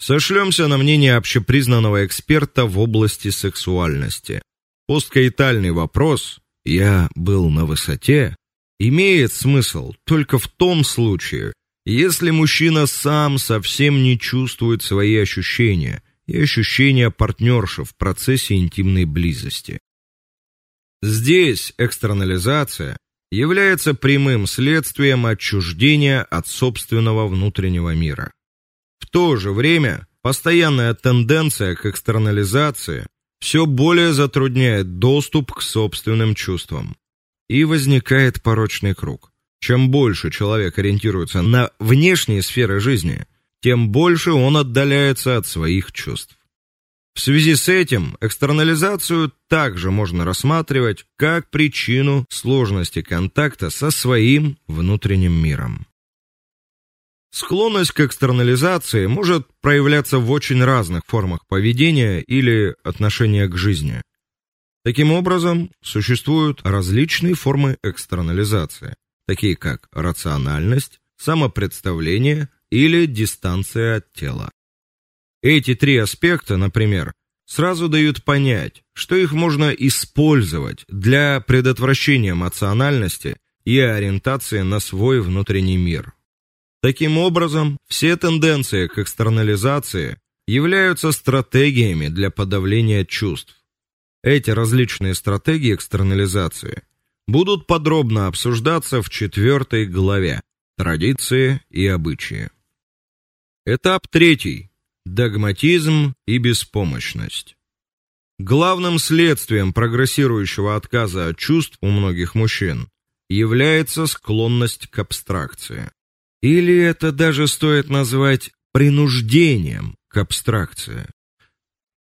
Сошлемся на мнение общепризнанного эксперта в области сексуальности. Посткаитальный вопрос «я был на высоте» имеет смысл только в том случае, если мужчина сам совсем не чувствует свои ощущения и ощущения партнерши в процессе интимной близости. Здесь экстернализация является прямым следствием отчуждения от собственного внутреннего мира. В то же время постоянная тенденция к экстернализации все более затрудняет доступ к собственным чувствам. И возникает порочный круг. Чем больше человек ориентируется на внешние сферы жизни, тем больше он отдаляется от своих чувств. В связи с этим экстернализацию также можно рассматривать как причину сложности контакта со своим внутренним миром. Склонность к экстернализации может проявляться в очень разных формах поведения или отношения к жизни. Таким образом, существуют различные формы экстернализации, такие как рациональность, самопредставление или дистанция от тела. Эти три аспекта, например, сразу дают понять, что их можно использовать для предотвращения эмоциональности и ориентации на свой внутренний мир. Таким образом, все тенденции к экстернализации являются стратегиями для подавления чувств. Эти различные стратегии экстернализации будут подробно обсуждаться в четвертой главе Традиции и обычаи. Этап третий догматизм и беспомощность. Главным следствием прогрессирующего отказа от чувств у многих мужчин является склонность к абстракции. Или это даже стоит назвать принуждением к абстракции.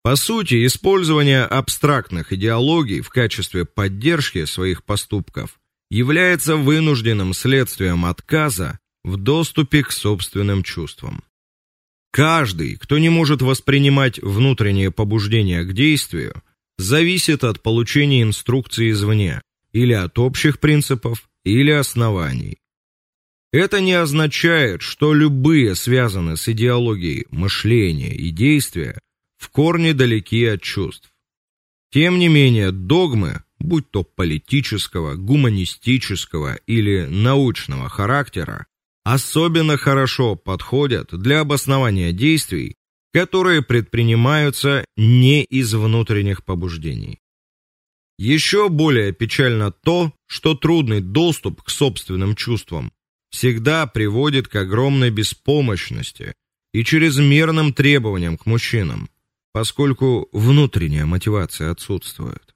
По сути, использование абстрактных идеологий в качестве поддержки своих поступков является вынужденным следствием отказа в доступе к собственным чувствам. Каждый, кто не может воспринимать внутреннее побуждение к действию, зависит от получения инструкции извне или от общих принципов, или оснований. Это не означает, что любые связанные с идеологией мышления и действия в корне далеки от чувств. Тем не менее, догмы, будь то политического, гуманистического или научного характера, особенно хорошо подходят для обоснования действий, которые предпринимаются не из внутренних побуждений. Еще более печально то, что трудный доступ к собственным чувствам всегда приводит к огромной беспомощности и чрезмерным требованиям к мужчинам, поскольку внутренняя мотивация отсутствует.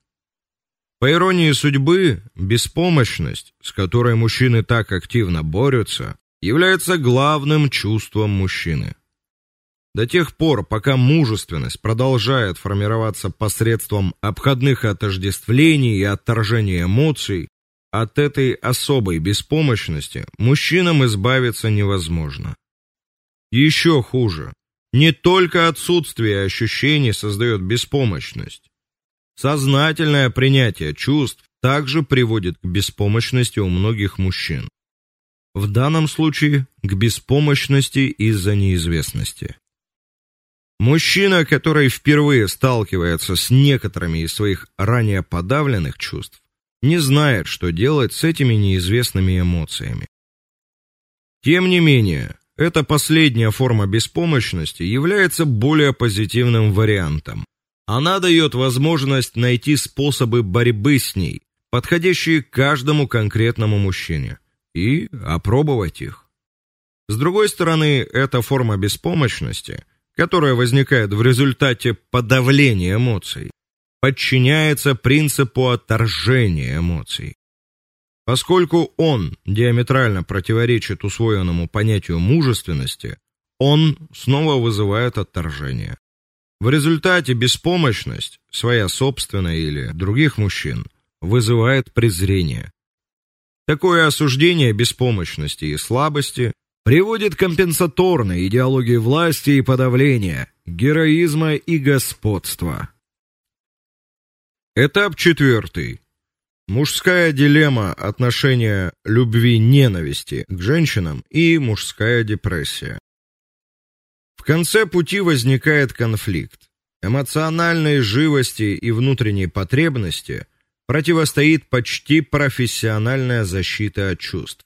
По иронии судьбы, беспомощность, с которой мужчины так активно борются, является главным чувством мужчины. До тех пор, пока мужественность продолжает формироваться посредством обходных отождествлений и отторжения эмоций, от этой особой беспомощности мужчинам избавиться невозможно. Еще хуже. Не только отсутствие ощущений создает беспомощность. Сознательное принятие чувств также приводит к беспомощности у многих мужчин. В данном случае к беспомощности из-за неизвестности. Мужчина, который впервые сталкивается с некоторыми из своих ранее подавленных чувств, не знает, что делать с этими неизвестными эмоциями. Тем не менее, эта последняя форма беспомощности является более позитивным вариантом. Она дает возможность найти способы борьбы с ней, подходящие каждому конкретному мужчине и опробовать их. С другой стороны, эта форма беспомощности, которая возникает в результате подавления эмоций, подчиняется принципу отторжения эмоций. Поскольку он диаметрально противоречит усвоенному понятию мужественности, он снова вызывает отторжение. В результате беспомощность, своя собственная или других мужчин, вызывает презрение. Такое осуждение беспомощности и слабости приводит к компенсаторной идеологии власти и подавления, героизма и господства. Этап четвертый. Мужская дилемма отношения любви-ненависти к женщинам и мужская депрессия. В конце пути возникает конфликт. Эмоциональной живости и внутренней потребности противостоит почти профессиональная защита от чувств.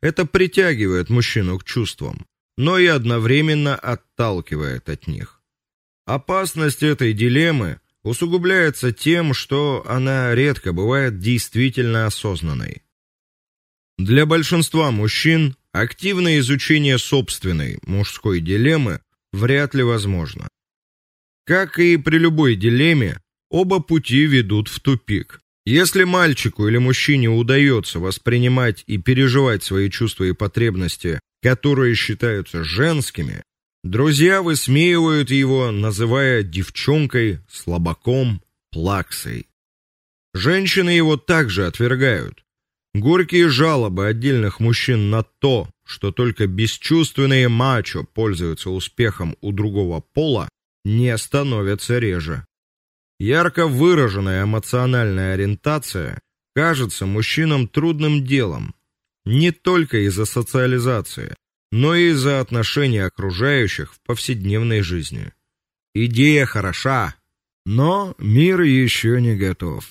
Это притягивает мужчину к чувствам, но и одновременно отталкивает от них. Опасность этой дилеммы усугубляется тем, что она редко бывает действительно осознанной. Для большинства мужчин активное изучение собственной мужской дилеммы вряд ли возможно. Как и при любой дилемме, оба пути ведут в тупик. Если мальчику или мужчине удается воспринимать и переживать свои чувства и потребности, которые считаются женскими, друзья высмеивают его, называя девчонкой, слабаком, плаксой. Женщины его также отвергают. Горькие жалобы отдельных мужчин на то, что только бесчувственные мачо пользуются успехом у другого пола, не становятся реже. Ярко выраженная эмоциональная ориентация кажется мужчинам трудным делом, не только из-за социализации, но и из-за отношений окружающих в повседневной жизни. Идея хороша, но мир еще не готов.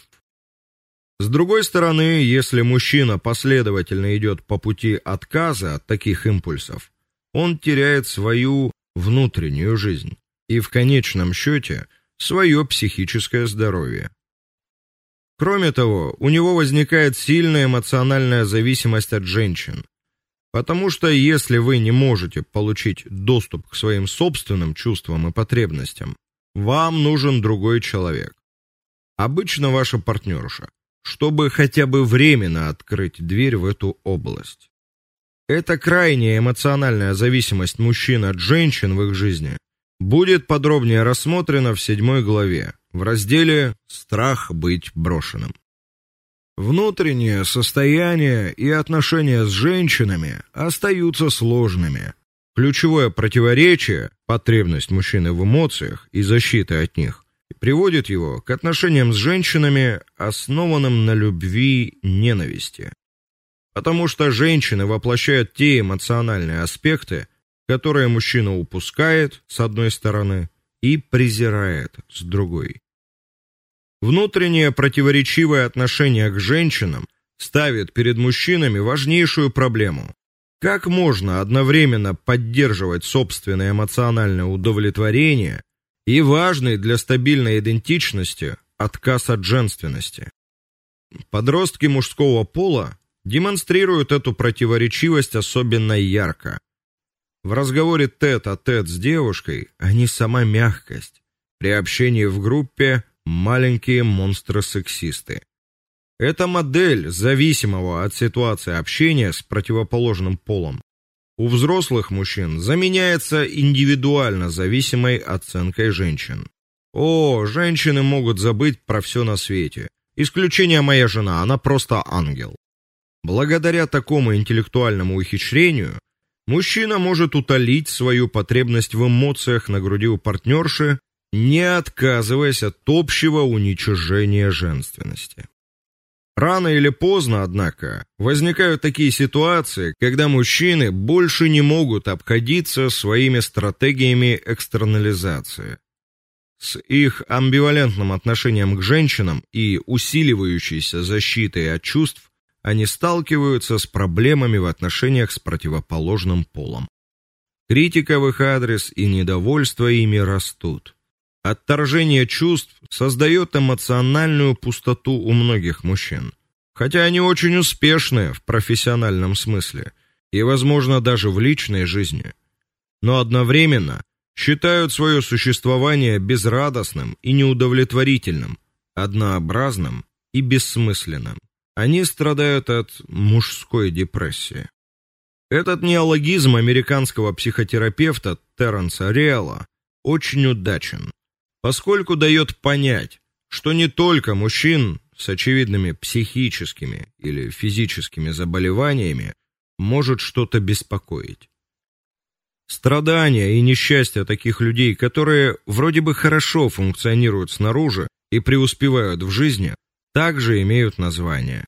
С другой стороны, если мужчина последовательно идет по пути отказа от таких импульсов, он теряет свою внутреннюю жизнь и в конечном счете – свое психическое здоровье. Кроме того, у него возникает сильная эмоциональная зависимость от женщин. Потому что если вы не можете получить доступ к своим собственным чувствам и потребностям, вам нужен другой человек. Обычно ваша партнерша, чтобы хотя бы временно открыть дверь в эту область. Эта крайняя эмоциональная зависимость мужчин от женщин в их жизни будет подробнее рассмотрено в седьмой главе в разделе Страх быть брошенным. Внутреннее состояние и отношения с женщинами остаются сложными. Ключевое противоречие потребность мужчины в эмоциях и защита от них приводит его к отношениям с женщинами, основанным на любви, ненависти. Потому что женщины воплощают те эмоциональные аспекты, которое мужчина упускает с одной стороны и презирает с другой. Внутреннее противоречивое отношение к женщинам ставит перед мужчинами важнейшую проблему. Как можно одновременно поддерживать собственное эмоциональное удовлетворение и важный для стабильной идентичности отказ от женственности? Подростки мужского пола демонстрируют эту противоречивость особенно ярко. В разговоре тет-а-тет с девушкой они сама мягкость. При общении в группе маленькие монстры-сексисты. Это модель зависимого от ситуации общения с противоположным полом. У взрослых мужчин заменяется индивидуально зависимой оценкой женщин. О, женщины могут забыть про все на свете. Исключение моя жена, она просто ангел. Благодаря такому интеллектуальному ухищрению Мужчина может утолить свою потребность в эмоциях на груди у партнерши, не отказываясь от общего уничижения женственности. Рано или поздно, однако, возникают такие ситуации, когда мужчины больше не могут обходиться своими стратегиями экстернализации. С их амбивалентным отношением к женщинам и усиливающейся защитой от чувств они сталкиваются с проблемами в отношениях с противоположным полом. Критика в их адрес и недовольство ими растут. Отторжение чувств создает эмоциональную пустоту у многих мужчин, хотя они очень успешны в профессиональном смысле и, возможно, даже в личной жизни, но одновременно считают свое существование безрадостным и неудовлетворительным, однообразным и бессмысленным. Они страдают от мужской депрессии. Этот неологизм американского психотерапевта Терренса Риэла очень удачен, поскольку дает понять, что не только мужчин с очевидными психическими или физическими заболеваниями может что-то беспокоить. Страдания и несчастья таких людей, которые вроде бы хорошо функционируют снаружи и преуспевают в жизни, также имеют название.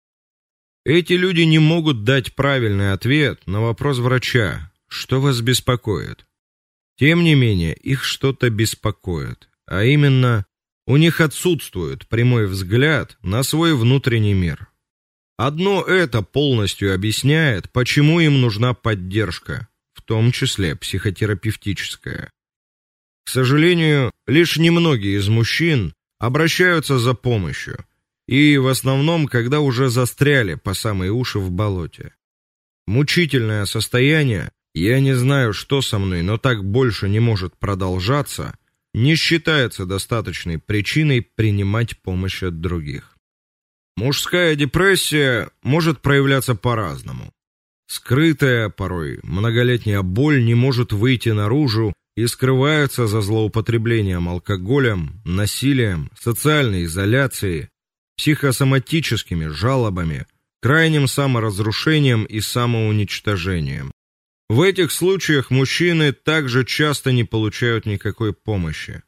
Эти люди не могут дать правильный ответ на вопрос врача: "Что вас беспокоит?" Тем не менее, их что-то беспокоит, а именно у них отсутствует прямой взгляд на свой внутренний мир. Одно это полностью объясняет, почему им нужна поддержка, в том числе психотерапевтическая. К сожалению, лишь немногие из мужчин обращаются за помощью, и в основном, когда уже застряли по самые уши в болоте. Мучительное состояние, я не знаю, что со мной, но так больше не может продолжаться, не считается достаточной причиной принимать помощь от других. Мужская депрессия может проявляться по-разному. Скрытая, порой многолетняя боль не может выйти наружу и скрывается за злоупотреблением алкоголем, насилием, социальной изоляцией, психосоматическими жалобами, крайним саморазрушением и самоуничтожением. В этих случаях мужчины также часто не получают никакой помощи.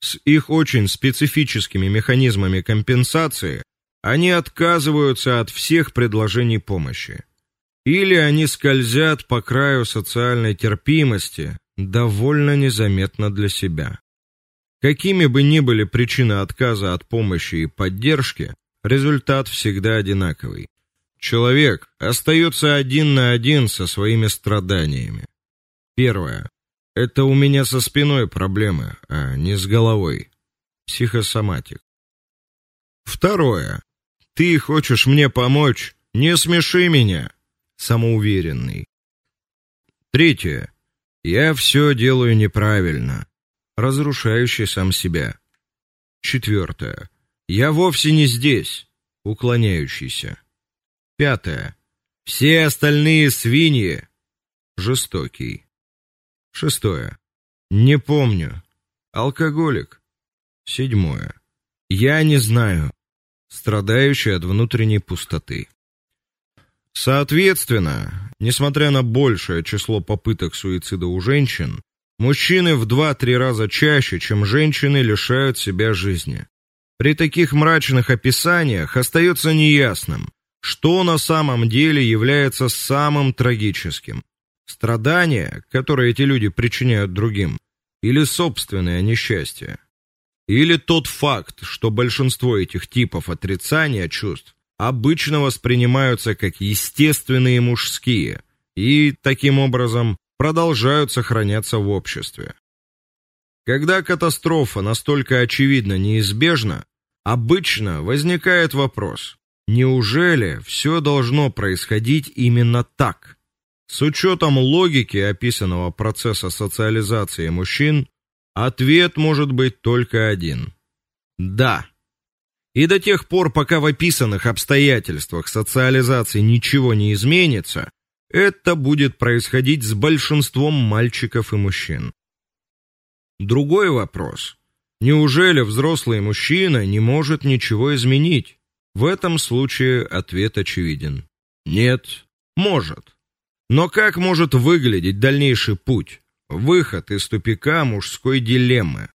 С их очень специфическими механизмами компенсации они отказываются от всех предложений помощи. Или они скользят по краю социальной терпимости, довольно незаметно для себя. Какими бы ни были причины отказа от помощи и поддержки, результат всегда одинаковый. Человек остается один на один со своими страданиями. Первое это у меня со спиной проблемы, а не с головой. Психосоматик. Второе. Ты хочешь мне помочь? Не смеши меня. Самоуверенный. Третье. Я все делаю неправильно, разрушающий сам себя. Четвертое. Я вовсе не здесь, уклоняющийся. Пятое. Все остальные свиньи жестокий. Шестое. Не помню. Алкоголик. Седьмое. Я не знаю. Страдающий от внутренней пустоты. Соответственно, несмотря на большее число попыток суицида у женщин, мужчины в 2-3 раза чаще, чем женщины, лишают себя жизни. При таких мрачных описаниях остается неясным, что на самом деле является самым трагическим: страдания, которые эти люди причиняют другим, или собственное несчастье, или тот факт, что большинство этих типов отрицания чувств обычно воспринимаются как естественные мужские и таким образом продолжают сохраняться в обществе. Когда катастрофа настолько очевидно неизбежна, обычно возникает вопрос: неужели все должно происходить именно так? С учетом логики описанного процесса социализации мужчин, ответ может быть только один: да. И до тех пор, пока в описанных обстоятельствах социализации ничего не изменится, это будет происходить с большинством мальчиков и мужчин. Другой вопрос: неужели взрослый мужчина не может ничего изменить? В этом случае ответ очевиден. Нет, может. Но как может выглядеть дальнейший путь, выход из тупика мужской дилеммы?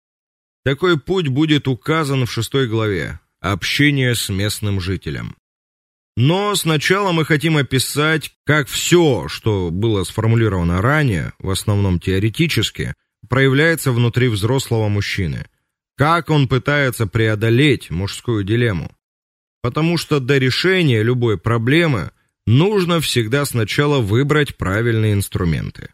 Такой путь будет указан в шестой главе общение с местным жителем. Но сначала мы хотим описать, как все, что было сформулировано ранее, в основном теоретически, проявляется внутри взрослого мужчины. Как он пытается преодолеть мужскую дилемму. Потому что до решения любой проблемы нужно всегда сначала выбрать правильные инструменты.